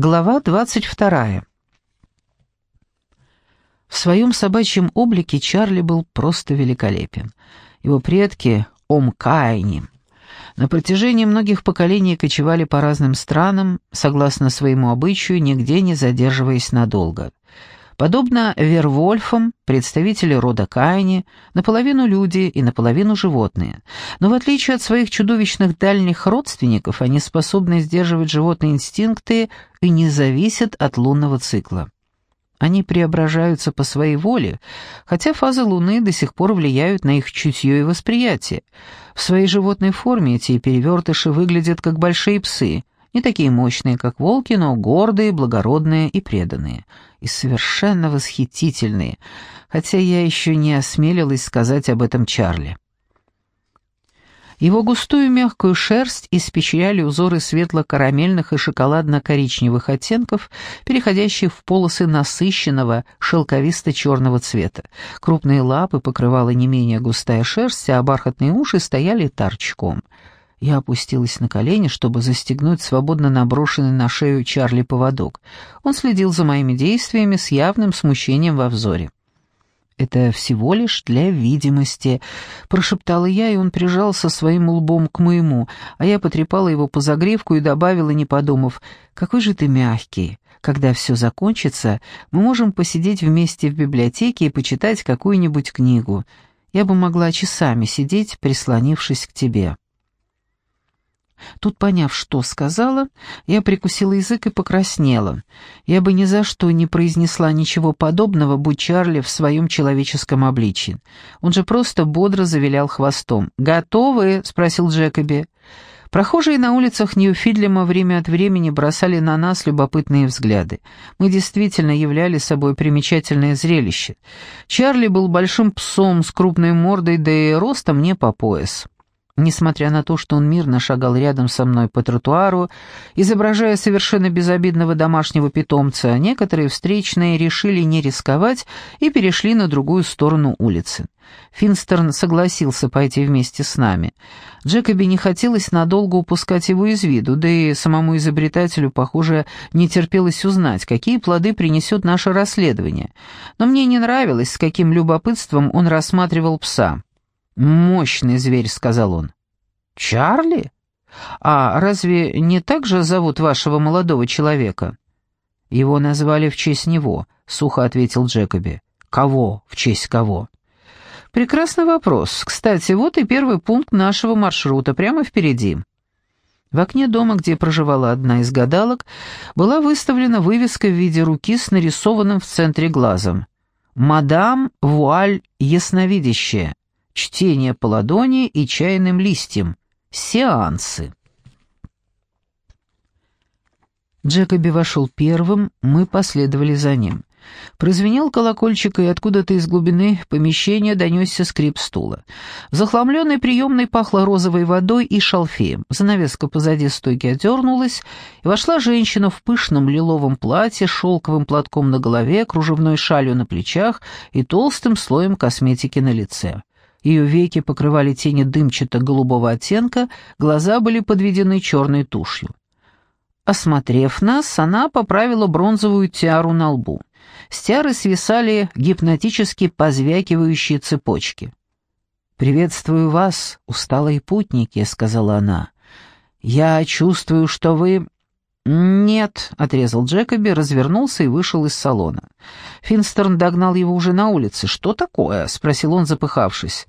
Глава 22. В своем собачьем облике Чарли был просто великолепен. Его предки — Омкайни. На протяжении многих поколений кочевали по разным странам, согласно своему обычаю, нигде не задерживаясь надолго. Подобно вервольфам, представители рода Кайни, наполовину люди и наполовину животные. Но в отличие от своих чудовищных дальних родственников, они способны сдерживать животные инстинкты и не зависят от лунного цикла. Они преображаются по своей воле, хотя фазы Луны до сих пор влияют на их чутье и восприятие. В своей животной форме эти перевертыши выглядят как большие псы – не такие мощные, как волки, но гордые, благородные и преданные. И совершенно восхитительные, хотя я еще не осмелилась сказать об этом Чарли. Его густую мягкую шерсть испечряли узоры светло-карамельных и шоколадно-коричневых оттенков, переходящих в полосы насыщенного шелковисто-черного цвета. Крупные лапы покрывала не менее густая шерсть, а бархатные уши стояли торчком — я опустилась на колени, чтобы застегнуть свободно наброшенный на шею Чарли поводок. Он следил за моими действиями с явным смущением во взоре. «Это всего лишь для видимости», — прошептала я, и он прижался своим лбом к моему, а я потрепала его по загривку и добавила, не подумав, «Какой же ты мягкий. Когда все закончится, мы можем посидеть вместе в библиотеке и почитать какую-нибудь книгу. Я бы могла часами сидеть, прислонившись к тебе». Тут, поняв, что сказала, я прикусила язык и покраснела. Я бы ни за что не произнесла ничего подобного, будь Чарли в своем человеческом обличии. Он же просто бодро завилял хвостом. «Готовы?» — спросил Джекоби. Прохожие на улицах Нью-Фидлема время от времени бросали на нас любопытные взгляды. Мы действительно являли собой примечательное зрелище. Чарли был большим псом с крупной мордой, да и ростом не по пояс. Несмотря на то, что он мирно шагал рядом со мной по тротуару, изображая совершенно безобидного домашнего питомца, некоторые встречные решили не рисковать и перешли на другую сторону улицы. Финстерн согласился пойти вместе с нами. Джекоби не хотелось надолго упускать его из виду, да и самому изобретателю, похоже, не терпелось узнать, какие плоды принесет наше расследование. Но мне не нравилось, с каким любопытством он рассматривал пса. «Мощный зверь», — сказал он. «Чарли? А разве не так же зовут вашего молодого человека?» «Его назвали в честь него», — сухо ответил Джекоби. «Кого? В честь кого?» «Прекрасный вопрос. Кстати, вот и первый пункт нашего маршрута, прямо впереди». В окне дома, где проживала одна из гадалок, была выставлена вывеска в виде руки с нарисованным в центре глазом. «Мадам Вуаль Ясновидящая чтение по ладони и чайным листьям, сеансы. Джекоби вошел первым, мы последовали за ним. Прозвенел колокольчик, и откуда-то из глубины помещения донесся скрип стула. В захламленной приемной пахло розовой водой и шалфеем. Занавеска позади стойки отдернулась, и вошла женщина в пышном лиловом платье, шелковым платком на голове, кружевной шалью на плечах и толстым слоем косметики на лице. Ее веки покрывали тени дымчато-голубого оттенка, глаза были подведены черной тушью. Осмотрев нас, она поправила бронзовую тиару на лбу. С тиары свисали гипнотически позвякивающие цепочки. «Приветствую вас, усталые путники», — сказала она. «Я чувствую, что вы...» «Нет», — отрезал Джекоби, развернулся и вышел из салона. Финстерн догнал его уже на улице. «Что такое?» — спросил он, запыхавшись.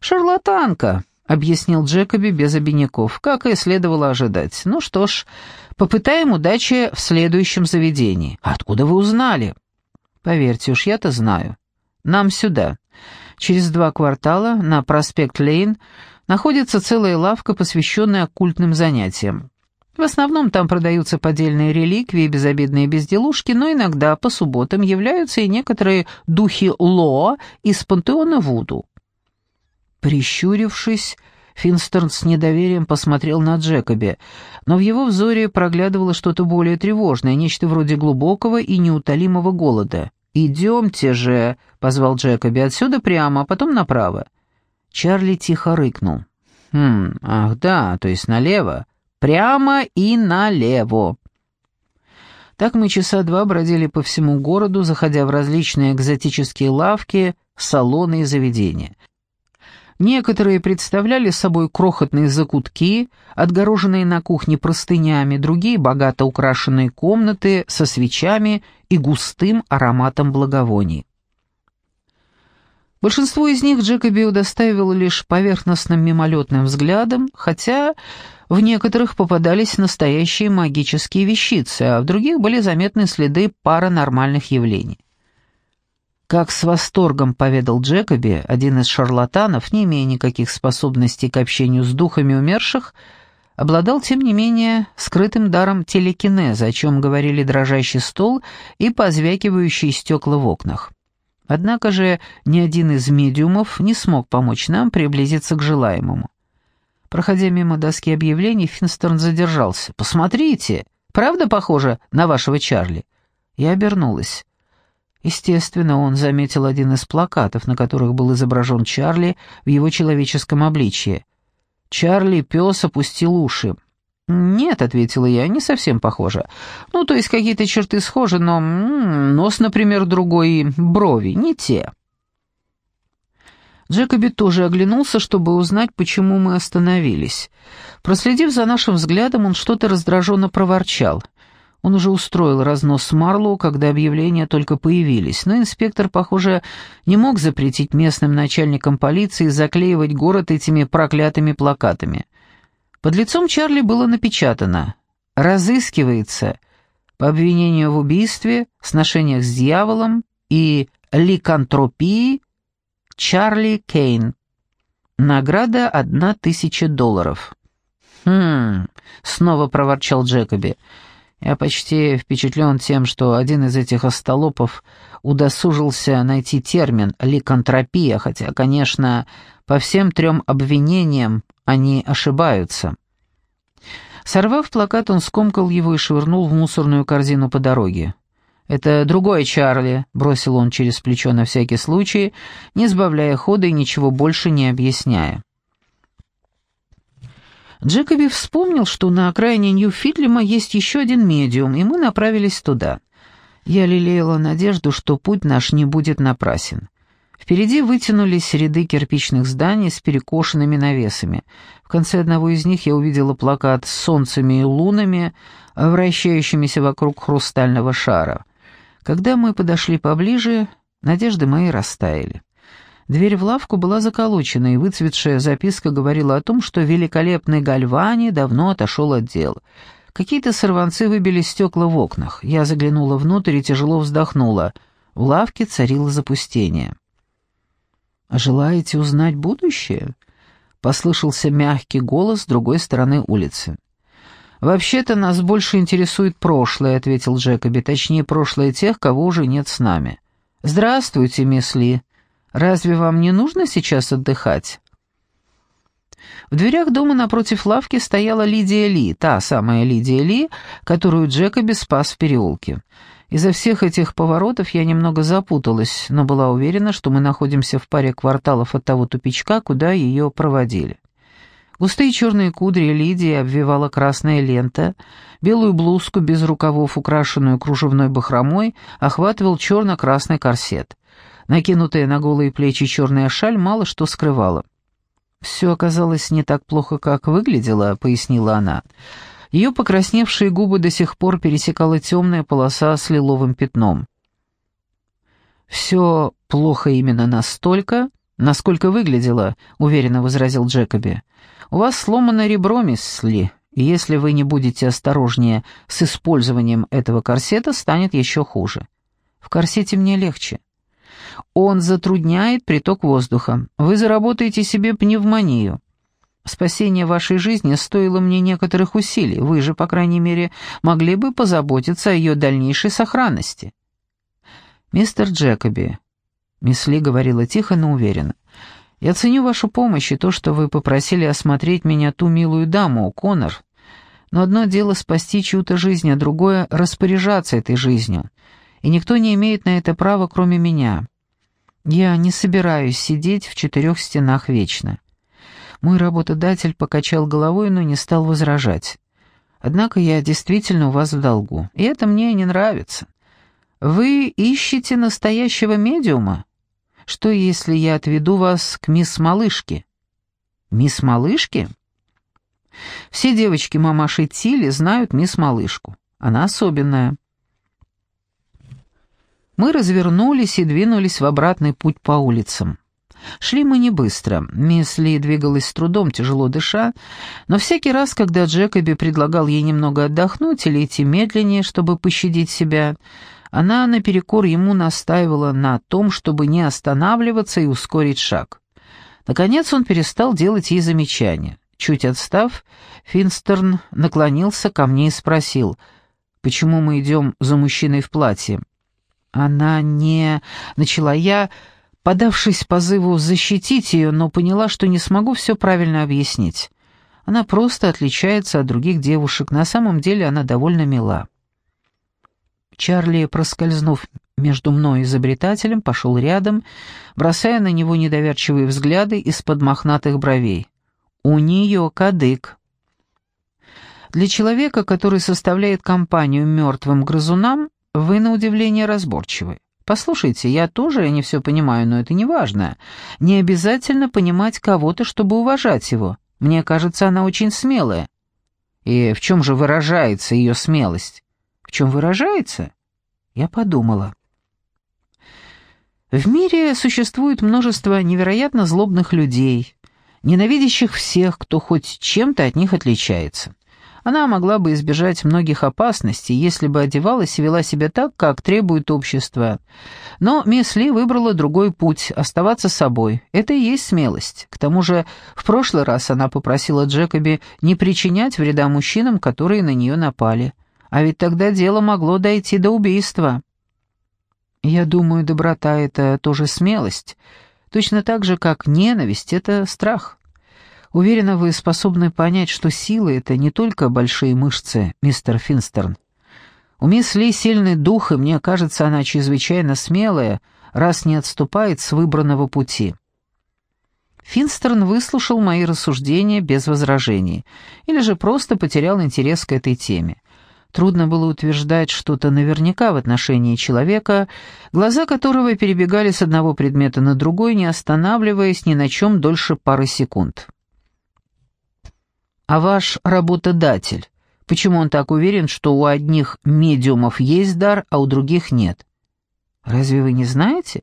«Шарлатанка», — объяснил Джекоби без обиняков, как и следовало ожидать. «Ну что ж, попытаем удачи в следующем заведении». «Откуда вы узнали?» «Поверьте уж, я-то знаю. Нам сюда. Через два квартала на проспект Лейн находится целая лавка, посвященная оккультным занятиям. В основном там продаются поддельные реликвии, безобидные безделушки, но иногда по субботам являются и некоторые духи Лоа из пантеона Вуду. Прищурившись, Финстерн с недоверием посмотрел на Джекоби, но в его взоре проглядывало что-то более тревожное, нечто вроде глубокого и неутолимого голода. «Идемте же», — позвал Джекоби, — «отсюда прямо, а потом направо». Чарли тихо рыкнул. «Хм, ах да, то есть налево. Прямо и налево. Так мы часа два бродили по всему городу, заходя в различные экзотические лавки, салоны и заведения. Некоторые представляли собой крохотные закутки, отгороженные на кухне простынями, другие — богато украшенные комнаты со свечами и густым ароматом благовоний. Большинство из них Джекоби удостаивал лишь поверхностным мимолетным взглядом, хотя в некоторых попадались настоящие магические вещицы, а в других были заметны следы паранормальных явлений. Как с восторгом поведал Джекоби, один из шарлатанов, не имея никаких способностей к общению с духами умерших, обладал, тем не менее, скрытым даром телекинеза, о чем говорили дрожащий стол и позвякивающие стекла в окнах. Однако же ни один из медиумов не смог помочь нам приблизиться к желаемому. Проходя мимо доски объявлений, Финстерн задержался. «Посмотрите, правда похоже на вашего Чарли?» Я обернулась. Естественно, он заметил один из плакатов, на которых был изображен Чарли в его человеческом обличье. Чарли пес опустил уши. «Нет», — ответила я, — «не совсем похоже. Ну, то есть какие-то черты схожи, но нос, например, другой, брови, не те». Джекоби тоже оглянулся, чтобы узнать, почему мы остановились. Проследив за нашим взглядом, он что-то раздраженно проворчал — он уже устроил разнос Марлоу, когда объявления только появились, но инспектор, похоже, не мог запретить местным начальникам полиции заклеивать город этими проклятыми плакатами. Под лицом Чарли было напечатано «Разыскивается по обвинению в убийстве, сношениях с дьяволом и ликантропии Чарли Кейн. Награда одна тысяча долларов». «Хм...» — снова проворчал Джекоби. Я почти впечатлен тем, что один из этих остолопов удосужился найти термин «ликантропия», хотя, конечно, по всем трем обвинениям они ошибаются. Сорвав плакат, он скомкал его и швырнул в мусорную корзину по дороге. «Это другой Чарли», — бросил он через плечо на всякий случай, не сбавляя хода и ничего больше не объясняя. Джекоби вспомнил, что на окраине Нью-Фитлема есть еще один медиум, и мы направились туда. Я лелеяла надежду, что путь наш не будет напрасен. Впереди вытянулись ряды кирпичных зданий с перекошенными навесами. В конце одного из них я увидела плакат с солнцами и лунами, вращающимися вокруг хрустального шара. Когда мы подошли поближе, надежды мои растаяли. Дверь в лавку была заколочена, и выцветшая записка говорила о том, что великолепный Гальвани давно отошел от дел. Какие-то сорванцы выбили стекла в окнах. Я заглянула внутрь и тяжело вздохнула. В лавке царило запустение. «Желаете узнать будущее?» — послышался мягкий голос с другой стороны улицы. «Вообще-то нас больше интересует прошлое», — ответил Джекоби, «точнее, прошлое тех, кого уже нет с нами». «Здравствуйте, мисс Ли. Разве вам не нужно сейчас отдыхать?» В дверях дома напротив лавки стояла Лидия Ли, та самая Лидия Ли, которую Джекоби спас в переулке. Из-за всех этих поворотов я немного запуталась, но была уверена, что мы находимся в паре кварталов от того тупичка, куда ее проводили. Густые черные кудри Лидии обвивала красная лента, белую блузку без рукавов, украшенную кружевной бахромой, охватывал черно-красный корсет. Накинутая на голые плечи черная шаль мало что скрывала. «Все оказалось не так плохо, как выглядело», — пояснила она. Ее покрасневшие губы до сих пор пересекала темная полоса с лиловым пятном. «Все плохо именно настолько, насколько выглядело», — уверенно возразил Джекоби. «У вас сломано ребро, мисс Ли, и если вы не будете осторожнее с использованием этого корсета, станет еще хуже. В корсете мне легче. Он затрудняет приток воздуха. Вы заработаете себе пневмонию. Спасение вашей жизни стоило мне некоторых усилий. Вы же, по крайней мере, могли бы позаботиться о ее дальнейшей сохранности. Мистер Джекоби, мисс Ли говорила тихо, но уверенно, я ценю вашу помощь и то, что вы попросили осмотреть меня ту милую даму, Конор. Но одно дело спасти чью-то жизнь, а другое — распоряжаться этой жизнью. И никто не имеет на это права, кроме меня. Я не собираюсь сидеть в четырех стенах вечно. Мой работодатель покачал головой, но не стал возражать. Однако я действительно у вас в долгу, и это мне не нравится. Вы ищете настоящего медиума? Что, если я отведу вас к мисс Малышке?» «Мисс Малышке?» «Все девочки мамаши Тили знают мисс Малышку. Она особенная». Мы развернулись и двинулись в обратный путь по улицам. Шли мы не быстро. Мисс Ли двигалась с трудом, тяжело дыша, но всякий раз, когда Джекоби предлагал ей немного отдохнуть или идти медленнее, чтобы пощадить себя, она наперекор ему настаивала на том, чтобы не останавливаться и ускорить шаг. Наконец он перестал делать ей замечания. Чуть отстав, Финстерн наклонился ко мне и спросил, «Почему мы идем за мужчиной в платье?» Она не... Начала я, подавшись позыву защитить ее, но поняла, что не смогу все правильно объяснить. Она просто отличается от других девушек, на самом деле она довольно мила. Чарли, проскользнув между мной и изобретателем, пошел рядом, бросая на него недоверчивые взгляды из-под мохнатых бровей. «У нее кадык». Для человека, который составляет компанию мертвым грызунам, вы, на удивление, разборчивы. Послушайте, я тоже не все понимаю, но это не важно. Не обязательно понимать кого-то, чтобы уважать его. Мне кажется, она очень смелая. И в чем же выражается ее смелость? В чем выражается? Я подумала. В мире существует множество невероятно злобных людей, ненавидящих всех, кто хоть чем-то от них отличается. Она могла бы избежать многих опасностей, если бы одевалась и вела себя так, как требует общество. Но мисс Ли выбрала другой путь — оставаться собой. Это и есть смелость. К тому же в прошлый раз она попросила Джекоби не причинять вреда мужчинам, которые на нее напали. А ведь тогда дело могло дойти до убийства. Я думаю, доброта — это тоже смелость. Точно так же, как ненависть — это страх. Уверена, вы способны понять, что сила — это не только большие мышцы, мистер Финстерн. У мисс Ли сильный дух, и мне кажется, она чрезвычайно смелая, раз не отступает с выбранного пути. Финстерн выслушал мои рассуждения без возражений, или же просто потерял интерес к этой теме. Трудно было утверждать что-то наверняка в отношении человека, глаза которого перебегали с одного предмета на другой, не останавливаясь ни на чем дольше пары секунд. А ваш работодатель, почему он так уверен, что у одних медиумов есть дар, а у других нет? Разве вы не знаете?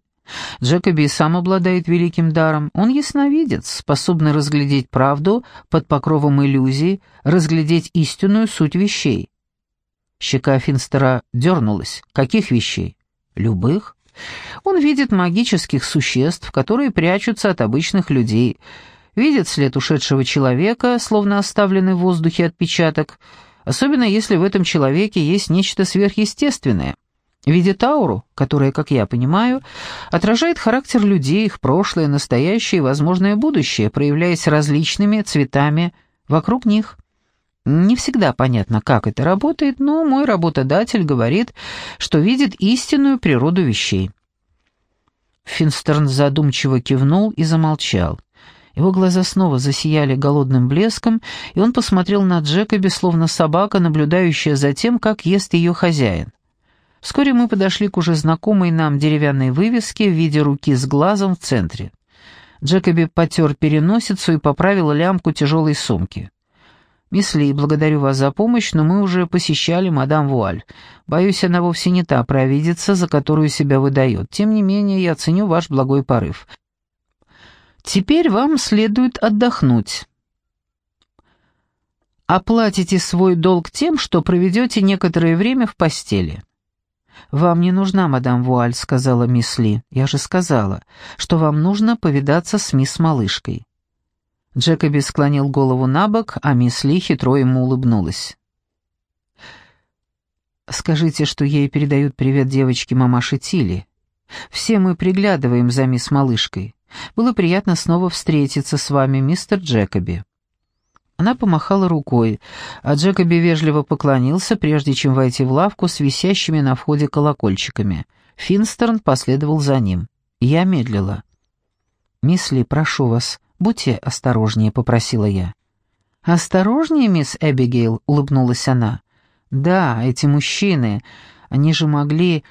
Джекоби сам обладает великим даром. Он ясновидец, способный разглядеть правду под покровом иллюзий, разглядеть истинную суть вещей. Щека Финстера дернулась. Каких вещей? Любых. Он видит магических существ, которые прячутся от обычных людей, видит след ушедшего человека, словно оставленный в воздухе отпечаток, особенно если в этом человеке есть нечто сверхъестественное. Видит ауру, которая, как я понимаю, отражает характер людей, их прошлое, настоящее и возможное будущее, проявляясь различными цветами вокруг них. Не всегда понятно, как это работает, но мой работодатель говорит, что видит истинную природу вещей. Финстерн задумчиво кивнул и замолчал. Его глаза снова засияли голодным блеском, и он посмотрел на Джекоби, словно собака, наблюдающая за тем, как ест ее хозяин. Вскоре мы подошли к уже знакомой нам деревянной вывеске в виде руки с глазом в центре. Джекоби потер переносицу и поправил лямку тяжелой сумки. «Мисс Ли, благодарю вас за помощь, но мы уже посещали мадам Вуаль. Боюсь, она вовсе не та провидица, за которую себя выдает. Тем не менее, я ценю ваш благой порыв. Теперь вам следует отдохнуть. Оплатите свой долг тем, что проведете некоторое время в постели. «Вам не нужна мадам Вуаль», — сказала мисс Ли. «Я же сказала, что вам нужно повидаться с мисс Малышкой». Джекоби склонил голову на бок, а мисс Ли хитро ему улыбнулась. «Скажите, что ей передают привет девочке мамаши Тили. Все мы приглядываем за мисс Малышкой. Было приятно снова встретиться с вами, мистер Джекоби». Она помахала рукой, а Джекоби вежливо поклонился, прежде чем войти в лавку с висящими на входе колокольчиками. Финстерн последовал за ним. Я медлила. «Мисс Ли, прошу вас, будьте осторожнее», — попросила я. «Осторожнее, мисс Эбигейл», — улыбнулась она. «Да, эти мужчины, они же могли...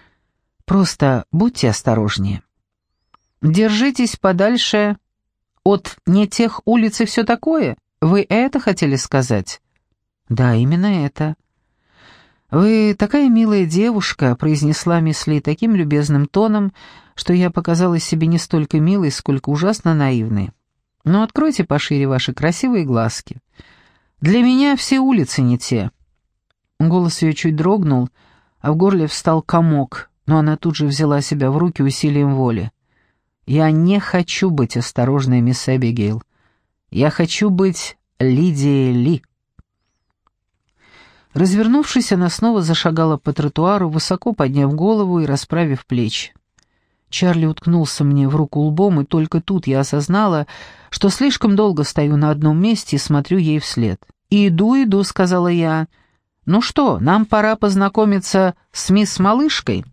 Просто будьте осторожнее». «Держитесь подальше от не тех улиц и все такое? Вы это хотели сказать?» «Да, именно это». «Вы такая милая девушка», — произнесла мисс Ли таким любезным тоном, что я показалась себе не столько милой, сколько ужасно наивной. «Но откройте пошире ваши красивые глазки. Для меня все улицы не те». Голос ее чуть дрогнул, а в горле встал комок, но она тут же взяла себя в руки усилием воли. «Я не хочу быть осторожной, мисс Эбигейл. Я хочу быть Лидией Ли». Развернувшись, она снова зашагала по тротуару, высоко подняв голову и расправив плечи. Чарли уткнулся мне в руку лбом, и только тут я осознала, что слишком долго стою на одном месте и смотрю ей вслед. «Иду, иду», — сказала я. «Ну что, нам пора познакомиться с мисс Малышкой?»